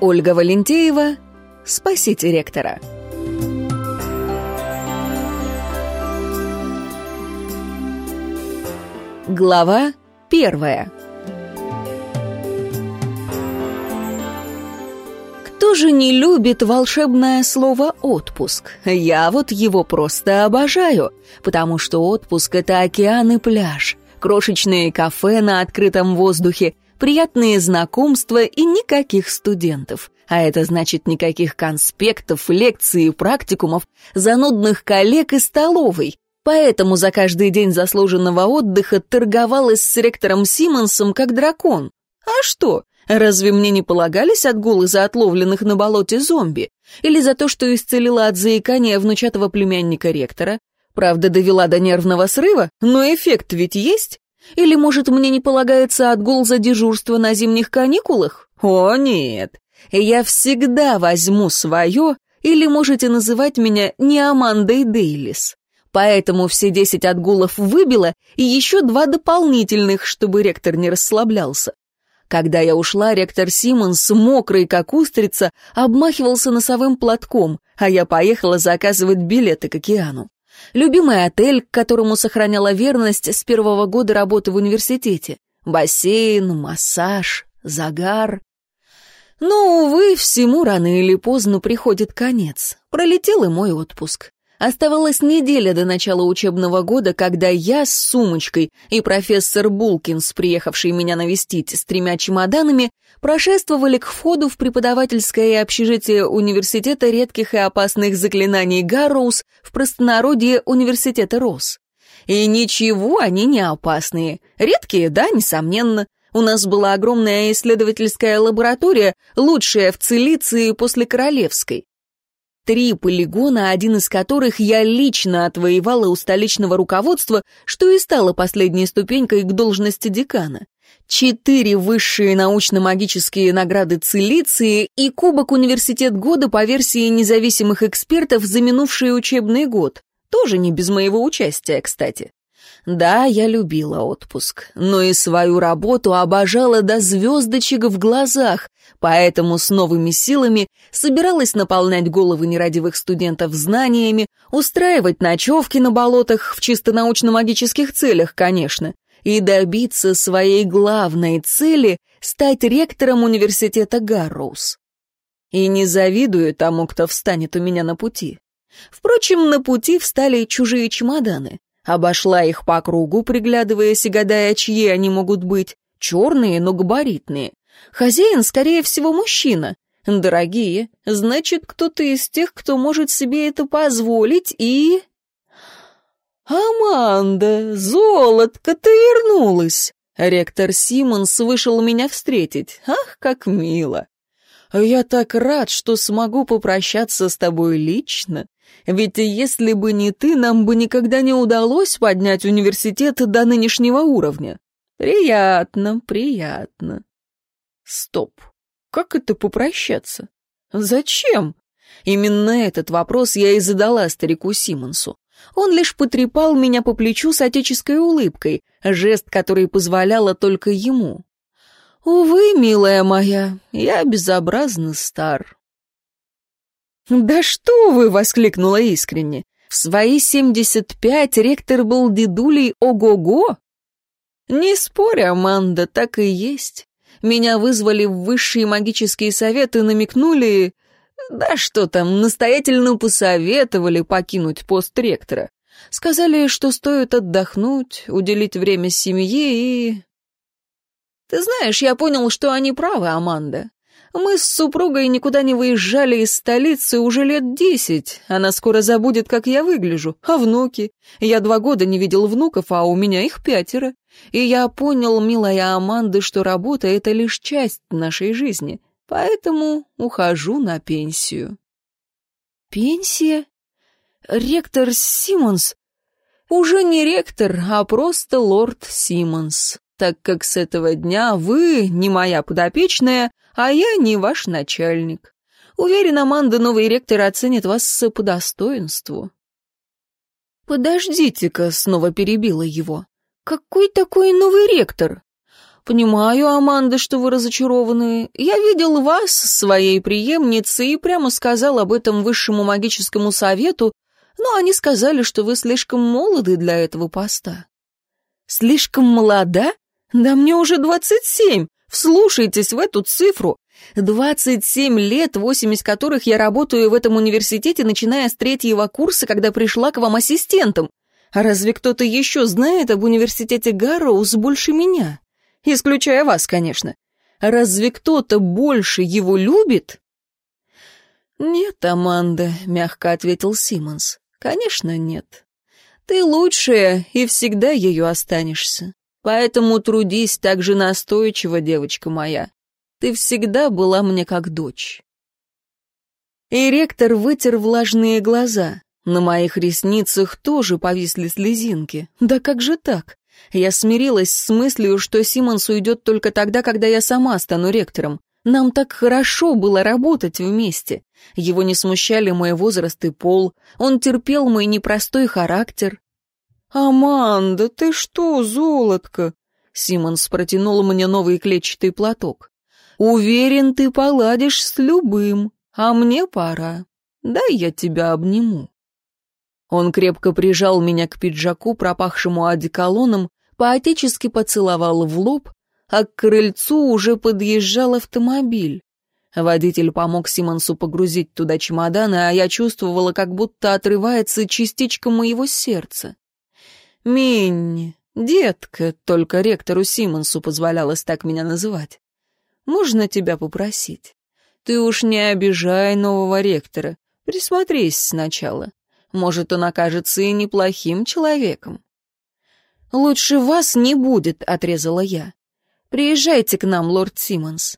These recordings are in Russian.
Ольга Валентеева «Спасите ректора». Глава первая Кто же не любит волшебное слово «отпуск»? Я вот его просто обожаю, потому что отпуск — это океан и пляж, крошечные кафе на открытом воздухе, приятные знакомства и никаких студентов. А это значит никаких конспектов, лекций и практикумов, занудных коллег и столовой. Поэтому за каждый день заслуженного отдыха торговалась с ректором Симмонсом как дракон. А что? Разве мне не полагались отгулы за отловленных на болоте зомби? Или за то, что исцелила от заикания внучатого племянника ректора? Правда, довела до нервного срыва, но эффект ведь есть? Или, может, мне не полагается отгул за дежурство на зимних каникулах? О, нет. Я всегда возьму свое, или можете называть меня не Амандой Дейлис. Поэтому все десять отгулов выбило, и еще два дополнительных, чтобы ректор не расслаблялся. Когда я ушла, ректор Симмонс, мокрый как устрица, обмахивался носовым платком, а я поехала заказывать билеты к океану. Любимый отель, к которому сохраняла верность с первого года работы в университете. Бассейн, массаж, загар. Но, увы, всему рано или поздно приходит конец. Пролетел и мой отпуск. Оставалась неделя до начала учебного года, когда я с сумочкой и профессор Булкинс, приехавший меня навестить с тремя чемоданами, прошествовали к входу в преподавательское общежитие университета редких и опасных заклинаний Гарроуз в простонародье университета Рос. И ничего, они не опасные. Редкие, да, несомненно. У нас была огромная исследовательская лаборатория, лучшая в Цилиции после Королевской. Три полигона, один из которых я лично отвоевала у столичного руководства, что и стало последней ступенькой к должности декана. Четыре высшие научно-магические награды Цилиции и Кубок Университет года по версии независимых экспертов за минувший учебный год. Тоже не без моего участия, кстати. Да, я любила отпуск, но и свою работу обожала до звездочек в глазах, поэтому с новыми силами собиралась наполнять головы нерадивых студентов знаниями, устраивать ночевки на болотах в чисто научно-магических целях, конечно, и добиться своей главной цели — стать ректором университета Гарроуз. И не завидую тому, кто встанет у меня на пути. Впрочем, на пути встали чужие чемоданы. Обошла их по кругу, приглядываясь и гадая, чьи они могут быть. Черные, но габаритные. Хозяин, скорее всего, мужчина. Дорогие, значит, кто-то из тех, кто может себе это позволить, и... «Аманда, золотко, ты вернулась!» Ректор Симмонс вышел меня встретить. Ах, как мило! Я так рад, что смогу попрощаться с тобой лично. Ведь если бы не ты, нам бы никогда не удалось поднять университет до нынешнего уровня. Приятно, приятно. Стоп. Как это попрощаться? Зачем? Именно этот вопрос я и задала старику Симонсу. Он лишь потрепал меня по плечу с отеческой улыбкой, жест, который позволяла только ему. «Увы, милая моя, я безобразно стар. «Да что вы!» — воскликнула искренне. «В свои семьдесят пять ректор был дедулей ого-го!» «Не спорь, Аманда, так и есть. Меня вызвали в высшие магические советы намекнули... Да что там, настоятельно посоветовали покинуть пост ректора. Сказали, что стоит отдохнуть, уделить время семье и... Ты знаешь, я понял, что они правы, Аманда. Мы с супругой никуда не выезжали из столицы уже лет десять. Она скоро забудет, как я выгляжу. А внуки? Я два года не видел внуков, а у меня их пятеро. И я понял, милая Аманда, что работа — это лишь часть нашей жизни. Поэтому ухожу на пенсию. Пенсия? Ректор Симмонс? Уже не ректор, а просто лорд Симмонс так как с этого дня вы не моя подопечная, а я не ваш начальник. Уверен, Аманда, новый ректор оценит вас по достоинству». «Подождите-ка», — снова перебила его. «Какой такой новый ректор?» «Понимаю, Аманда, что вы разочарованы. Я видел вас своей преемницей и прямо сказал об этом высшему магическому совету, но они сказали, что вы слишком молоды для этого поста». «Слишком молода? Да мне уже двадцать семь. Вслушайтесь в эту цифру. Двадцать семь лет, восемь из которых я работаю в этом университете, начиная с третьего курса, когда пришла к вам ассистентом. А разве кто-то еще знает об университете Гарроуз больше меня? Исключая вас, конечно. Разве кто-то больше его любит? «Нет, Аманда», — мягко ответил Симмонс. «Конечно, нет. Ты лучшая и всегда ее останешься. Поэтому трудись так же настойчиво, девочка моя. Ты всегда была мне как дочь». И ректор вытер влажные глаза. На моих ресницах тоже повисли слезинки. Да как же так? Я смирилась с мыслью, что Симмонс уйдет только тогда, когда я сама стану ректором. Нам так хорошо было работать вместе. Его не смущали мой возраст и пол, он терпел мой непростой характер. «Аманда, ты что, золотко?» Симмонс протянул мне новый клетчатый платок. «Уверен, ты поладишь с любым, а мне пора. Дай я тебя обниму». Он крепко прижал меня к пиджаку, пропахшему одеколоном, поотечески поцеловал в лоб, а к крыльцу уже подъезжал автомобиль. Водитель помог Симонсу погрузить туда чемоданы, а я чувствовала, как будто отрывается частичка моего сердца. «Минни, детка», — только ректору Симонсу позволялось так меня называть. «Можно тебя попросить? Ты уж не обижай нового ректора, присмотрись сначала. Может, он окажется и неплохим человеком». «Лучше вас не будет», — отрезала я. «Приезжайте к нам, лорд Симмонс».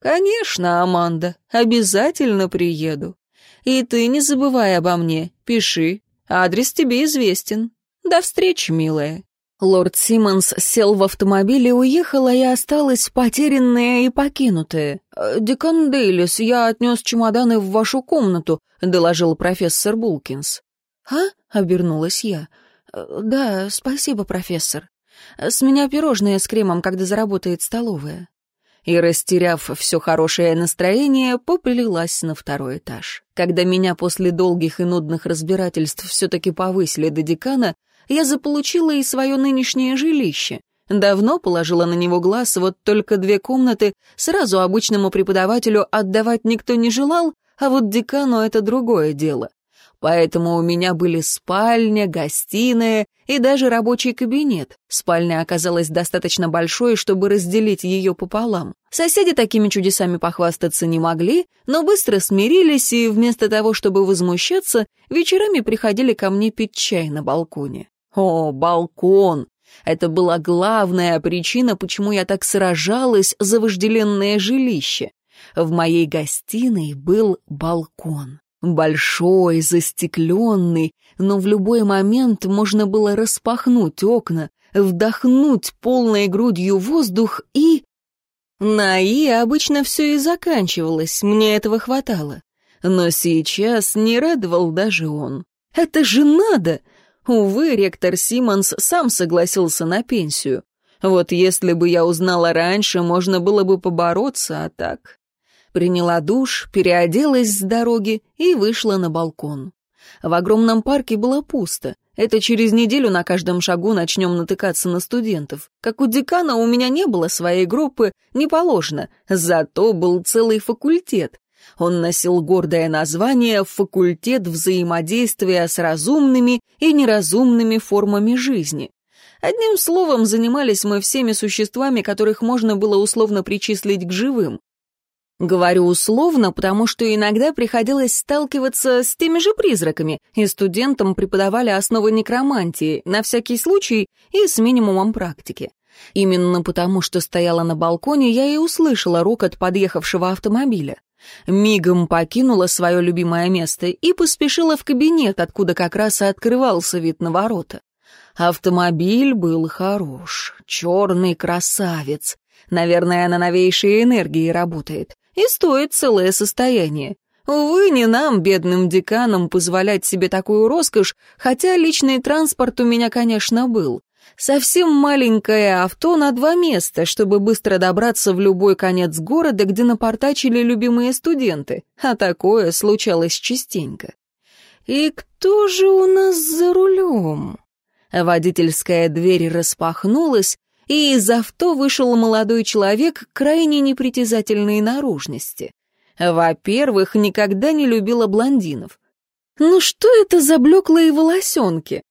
«Конечно, Аманда, обязательно приеду. И ты не забывай обо мне, пиши, адрес тебе известен. До встречи, милая». Лорд Симмонс сел в автомобиль и уехал, а я осталась потерянная и покинутая. «Декан Дейлис, я отнес чемоданы в вашу комнату», — доложил профессор Булкинс. «А?» — обернулась я. «Да, спасибо, профессор. С меня пирожные с кремом, когда заработает столовая». И, растеряв все хорошее настроение, поплелась на второй этаж. Когда меня после долгих и нудных разбирательств все-таки повысили до декана, я заполучила и свое нынешнее жилище. Давно положила на него глаз, вот только две комнаты сразу обычному преподавателю отдавать никто не желал, а вот декану это другое дело поэтому у меня были спальня, гостиная и даже рабочий кабинет. Спальня оказалась достаточно большой, чтобы разделить ее пополам. Соседи такими чудесами похвастаться не могли, но быстро смирились и вместо того, чтобы возмущаться, вечерами приходили ко мне пить чай на балконе. О, балкон! Это была главная причина, почему я так сражалась за вожделенное жилище. В моей гостиной был балкон. Большой, застекленный, но в любой момент можно было распахнуть окна, вдохнуть полной грудью воздух и... На «и» обычно все и заканчивалось, мне этого хватало. Но сейчас не радовал даже он. Это же надо! Увы, ректор Симмонс сам согласился на пенсию. Вот если бы я узнала раньше, можно было бы побороться, а так приняла душ, переоделась с дороги и вышла на балкон. В огромном парке было пусто. Это через неделю на каждом шагу начнем натыкаться на студентов. Как у декана у меня не было своей группы, не положено, зато был целый факультет. Он носил гордое название «Факультет взаимодействия с разумными и неразумными формами жизни». Одним словом, занимались мы всеми существами, которых можно было условно причислить к живым. Говорю условно, потому что иногда приходилось сталкиваться с теми же призраками, и студентам преподавали основы некромантии, на всякий случай и с минимумом практики. Именно потому, что стояла на балконе, я и услышала рокот подъехавшего автомобиля. Мигом покинула свое любимое место и поспешила в кабинет, откуда как раз и открывался вид на ворота. Автомобиль был хорош, черный красавец. Наверное, на новейшей энергии работает и стоит целое состояние. Увы, не нам, бедным деканам, позволять себе такую роскошь, хотя личный транспорт у меня, конечно, был. Совсем маленькое авто на два места, чтобы быстро добраться в любой конец города, где напортачили любимые студенты, а такое случалось частенько. И кто же у нас за рулем? Водительская дверь распахнулась, и из авто вышел молодой человек крайне непритязательной наружности. Во-первых, никогда не любила блондинов. Ну что это за блеклые волосенки?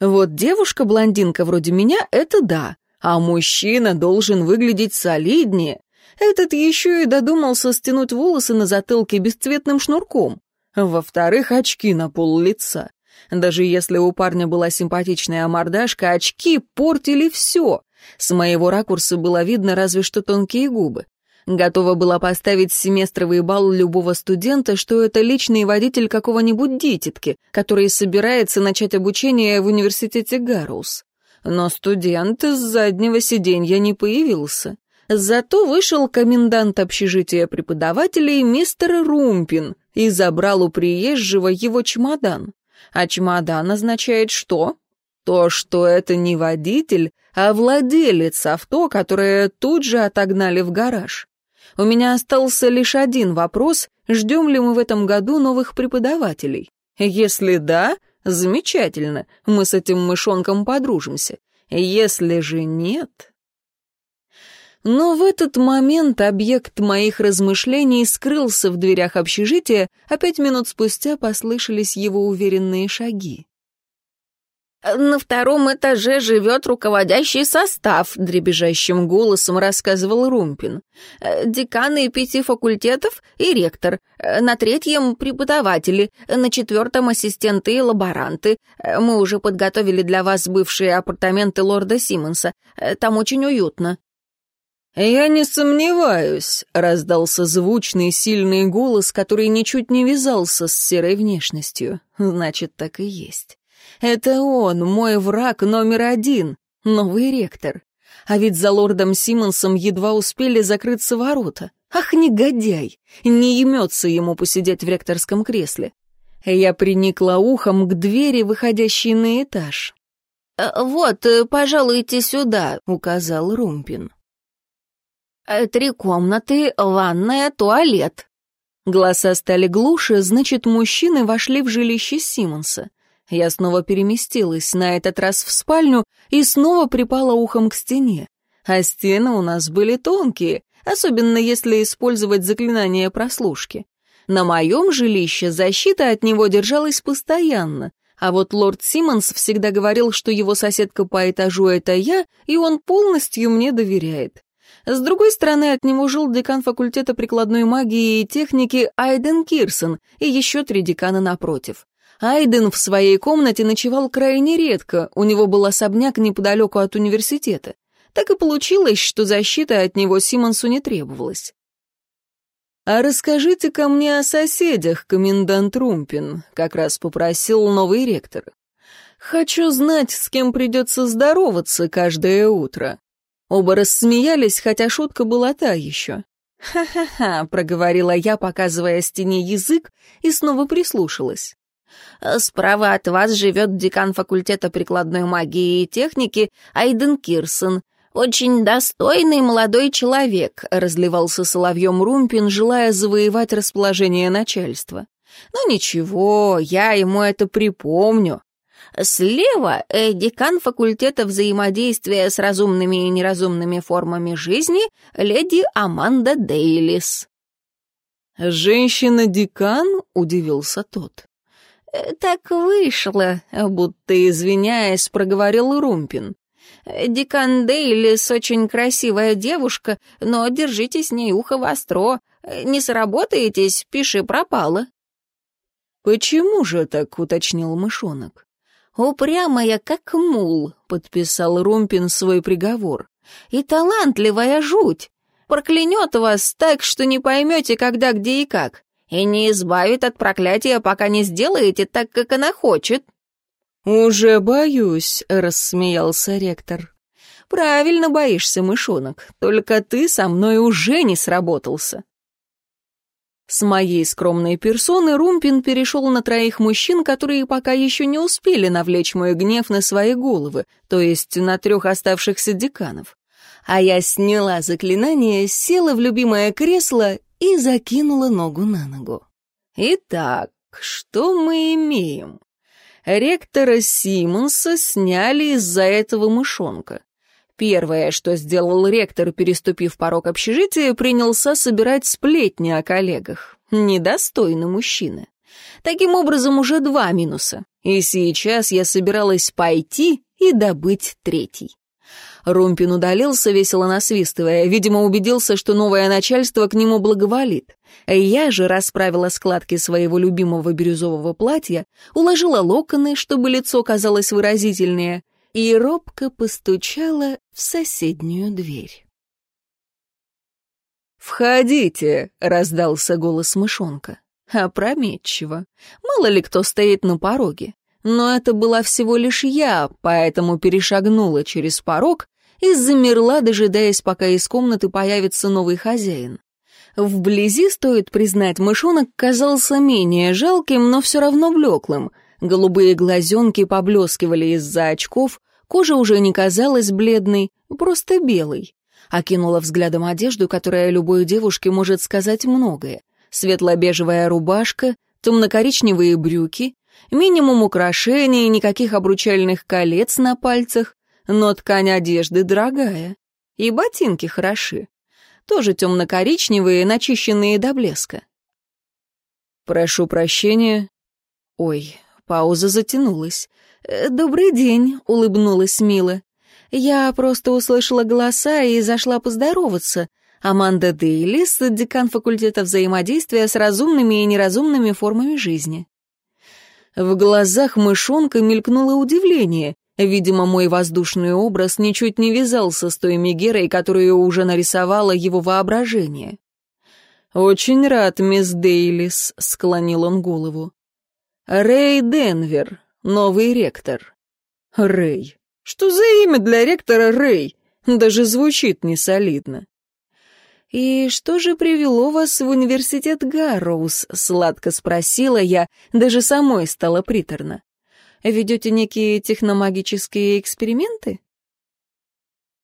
Вот девушка-блондинка вроде меня — это да, а мужчина должен выглядеть солиднее. Этот еще и додумался стянуть волосы на затылке бесцветным шнурком. Во-вторых, очки на пол лица. Даже если у парня была симпатичная мордашка, очки портили все. С моего ракурса было видно разве что тонкие губы. Готова была поставить семестровый балл любого студента, что это личный водитель какого-нибудь дитятки, который собирается начать обучение в университете Гарус. Но студент с заднего сиденья не появился. Зато вышел комендант общежития преподавателей мистер Румпин и забрал у приезжего его чемодан. А чемодан означает что? То, что это не водитель, а владелец авто, которое тут же отогнали в гараж. У меня остался лишь один вопрос, ждем ли мы в этом году новых преподавателей. Если да, замечательно, мы с этим мышонком подружимся. Если же нет... Но в этот момент объект моих размышлений скрылся в дверях общежития, а пять минут спустя послышались его уверенные шаги. «На втором этаже живет руководящий состав», — дребезжащим голосом рассказывал Румпин. «Деканы пяти факультетов и ректор. На третьем — преподаватели. На четвертом — ассистенты и лаборанты. Мы уже подготовили для вас бывшие апартаменты лорда Симмонса. Там очень уютно». «Я не сомневаюсь», — раздался звучный, сильный голос, который ничуть не вязался с серой внешностью. Значит, так и есть. Это он, мой враг номер один, новый ректор. А ведь за лордом Симмонсом едва успели закрыться ворота. Ах, негодяй! Не имется ему посидеть в ректорском кресле. Я приникла ухом к двери, выходящей на этаж. «Э, «Вот, э, пожалуйте сюда», — указал Румпин. «Э, «Три комнаты, ванная, туалет». Голоса стали глуше, значит, мужчины вошли в жилище Симмонса. Я снова переместилась, на этот раз в спальню, и снова припала ухом к стене. А стены у нас были тонкие, особенно если использовать заклинание прослушки. На моем жилище защита от него держалась постоянно, а вот лорд Симмонс всегда говорил, что его соседка по этажу — это я, и он полностью мне доверяет. С другой стороны, от него жил декан факультета прикладной магии и техники Айден Кирсон и еще три декана напротив. Айден в своей комнате ночевал крайне редко, у него был особняк неподалеку от университета. Так и получилось, что защита от него Симонсу не требовалась. «А расскажите-ка мне о соседях, комендант Румпин», — как раз попросил новый ректор. «Хочу знать, с кем придется здороваться каждое утро». Оба рассмеялись, хотя шутка была та еще. «Ха-ха-ха», — проговорила я, показывая стене язык, и снова прислушалась. Справа от вас живет декан факультета прикладной магии и техники Айден Кирсон. Очень достойный молодой человек», — разливался соловьем Румпин, желая завоевать расположение начальства. «Ну ничего, я ему это припомню». Слева э, декан факультета взаимодействия с разумными и неразумными формами жизни леди Аманда Дейлис. «Женщина-декан?» — удивился тот. Э, «Так вышло», — будто извиняясь, проговорил Румпин. «Декан Дейлис очень красивая девушка, но держите с ней ухо востро. Не сработаетесь, пиши пропало». «Почему же так?» — уточнил мышонок. «Упрямая, как мул», — подписал Румпин свой приговор. «И талантливая жуть. Проклянет вас так, что не поймете, когда, где и как и не избавит от проклятия, пока не сделаете так, как она хочет». «Уже боюсь», — рассмеялся ректор. «Правильно боишься, мышонок, только ты со мной уже не сработался». С моей скромной персоны Румпин перешел на троих мужчин, которые пока еще не успели навлечь мой гнев на свои головы, то есть на трех оставшихся деканов. А я сняла заклинание, села в любимое кресло и закинула ногу на ногу. Итак, что мы имеем? Ректора Симмонса сняли из-за этого мышонка. Первое, что сделал ректор, переступив порог общежития, принялся собирать сплетни о коллегах. Недостойно мужчины. Таким образом, уже два минуса. И сейчас я собиралась пойти и добыть третий. Румпин удалился, весело насвистывая. Видимо, убедился, что новое начальство к нему благоволит. Я же расправила складки своего любимого бирюзового платья, уложила локоны, чтобы лицо казалось выразительнее, и робко постучала в соседнюю дверь. «Входите!» — раздался голос мышонка. Опрометчиво. Мало ли кто стоит на пороге. Но это была всего лишь я, поэтому перешагнула через порог и замерла, дожидаясь, пока из комнаты появится новый хозяин. Вблизи, стоит признать, мышонок казался менее жалким, но все равно блеклым. Голубые глазенки поблескивали из-за очков, кожа уже не казалась бледной, просто белой. Окинула взглядом одежду, которая любой девушке может сказать многое. Светло-бежевая рубашка, темно-коричневые брюки, минимум украшений, никаких обручальных колец на пальцах, но ткань одежды дорогая. И ботинки хороши. Тоже темно-коричневые, начищенные до блеска. «Прошу прощения». Ой, пауза затянулась. «Э, «Добрый день», — улыбнулась Мила. «Я просто услышала голоса и зашла поздороваться. Аманда Дейлис, декан факультета взаимодействия с разумными и неразумными формами жизни». В глазах мышонка мелькнуло удивление. Видимо, мой воздушный образ ничуть не вязался с той Мегерой, которую уже нарисовало его воображение. «Очень рад, мисс Дейлис», — склонил он голову. «Рэй Денвер, новый ректор». «Рэй. Что за имя для ректора Рэй? Даже звучит несолидно». «И что же привело вас в университет Гарроуз?» — сладко спросила я, даже самой стало приторно ведете некие техномагические эксперименты?»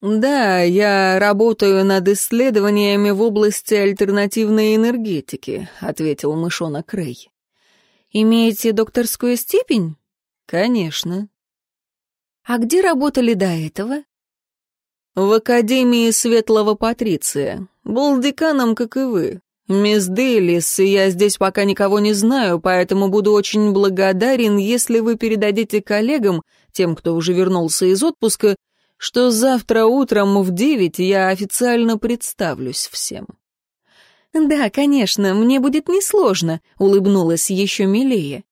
«Да, я работаю над исследованиями в области альтернативной энергетики», — ответил мышонок Рэй. «Имеете докторскую степень?» «Конечно». «А где работали до этого?» «В Академии Светлого Патриция. Был деканом, как и вы. «Мисс Дейлис, я здесь пока никого не знаю, поэтому буду очень благодарен, если вы передадите коллегам, тем, кто уже вернулся из отпуска, что завтра утром в девять я официально представлюсь всем». «Да, конечно, мне будет несложно», — улыбнулась еще милее.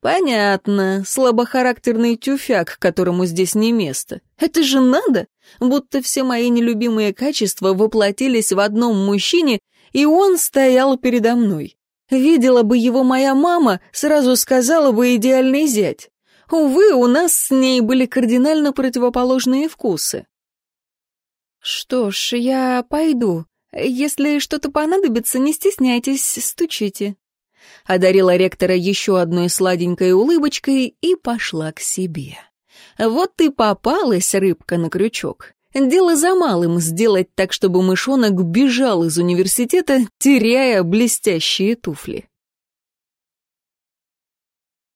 «Понятно, слабохарактерный тюфяк, которому здесь не место. Это же надо! Будто все мои нелюбимые качества воплотились в одном мужчине, и он стоял передо мной. Видела бы его моя мама, сразу сказала бы идеальный зять. Увы, у нас с ней были кардинально противоположные вкусы. «Что ж, я пойду. Если что-то понадобится, не стесняйтесь, стучите». Одарила ректора еще одной сладенькой улыбочкой и пошла к себе. Вот ты попалась, рыбка, на крючок. Дело за малым — сделать так, чтобы мышонок бежал из университета, теряя блестящие туфли.